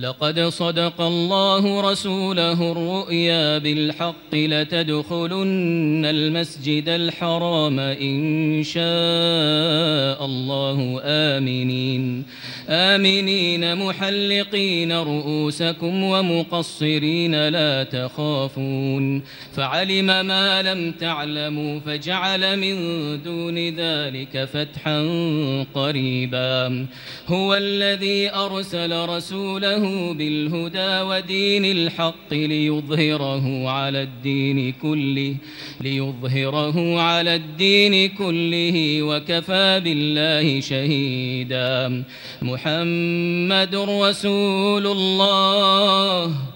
لقد صدق الله رسوله الرؤيا بالحق لتدخلن المسجد الحرام إن شاء الله. آمنين. آمنين محلقين رؤوسكم ومقصرين لا تخافون. فعلم ما لم تعلموا فجعل من دون ذلك فتحا قريبا. هو الذي أرسل رسوله بالهدى ودين الحق ليظهره على الدين كله ليظهره على الدين كله وكفى بالله شهيدا. محمد رسول الله.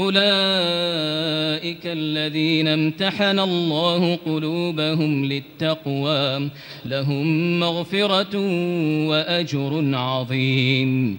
أولئك الذين امتحن الله قلوبهم للتقوى. لهم مغفرة وأجر عظيم.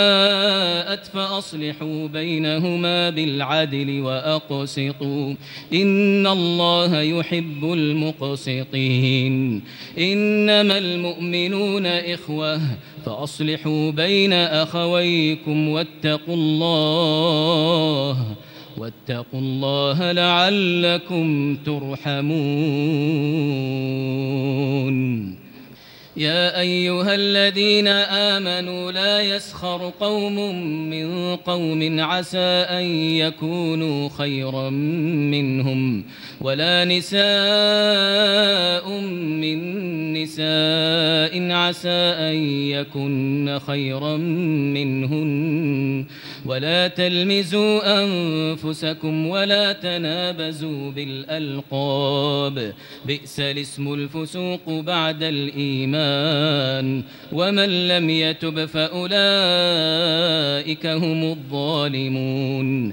فاءت فأصلحوا بينهما بالعدل وأقسطوا. إن الله يحب المقسطين. إنما المؤمنون إخوة فأصلحوا بين أخويكم واتقوا الله واتقوا الله لعلكم ترحمون. يا أيها الذين آمنوا لا يسخر قوم من قوم عسى أن يكونوا خيرا منهم ولا نساء من نساء عسى أن يكن خيرا منهن ولا تلمزوا أنفسكم ولا تنابزوا بالألقاب بئس الاسم الفسوق بعد الإيمان ومن لم يتب فأولئك هم الظالمون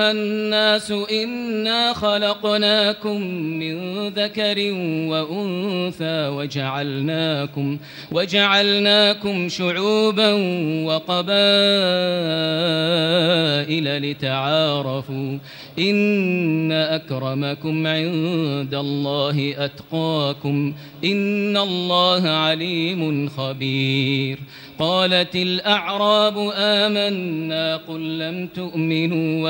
الناس إنا خلقناكم من ذكر وأنثى وجعلناكم وجعلناكم شعوبا وقبائل قبائل لتعارفوا. إن أكرمكم عند الله أتقاكم إن الله عليم خبير. قالت الأعراب آمنا قل لم تؤمنوا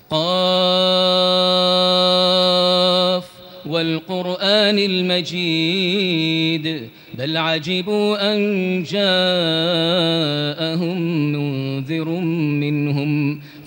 قاف والقرآن المجيد بل عجبوا أن جاءهم منذر منهم.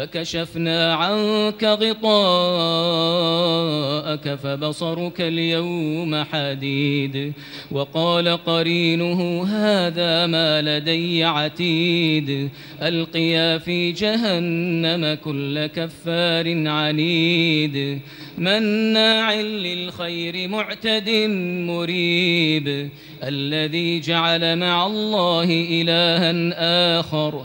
فكشفنا عنك غطاءك فبصرك اليوم حديد. وقال قرينه هذا ما لدي عتيد. ألقيا في جهنم كل كفار عنيد. مناع للخير معتد مريب. الذي جعل مع الله إلها آخر.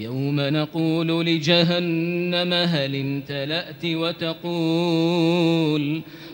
يوم نقول لجهنم هل امتلأت وتقول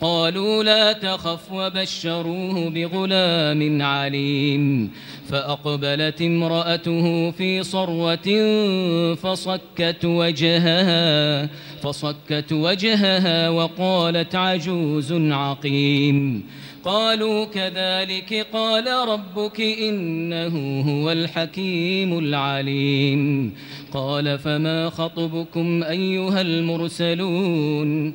قالوا لا تخف وبشروه بغلام عليم. فأقبلت امرأته في صروة فصكت وجهها فصكت وجهها وقالت عجوز عقيم. قالوا كذلك قال ربك إنه هو الحكيم العليم. قال فما خطبكم أيها المرسلون؟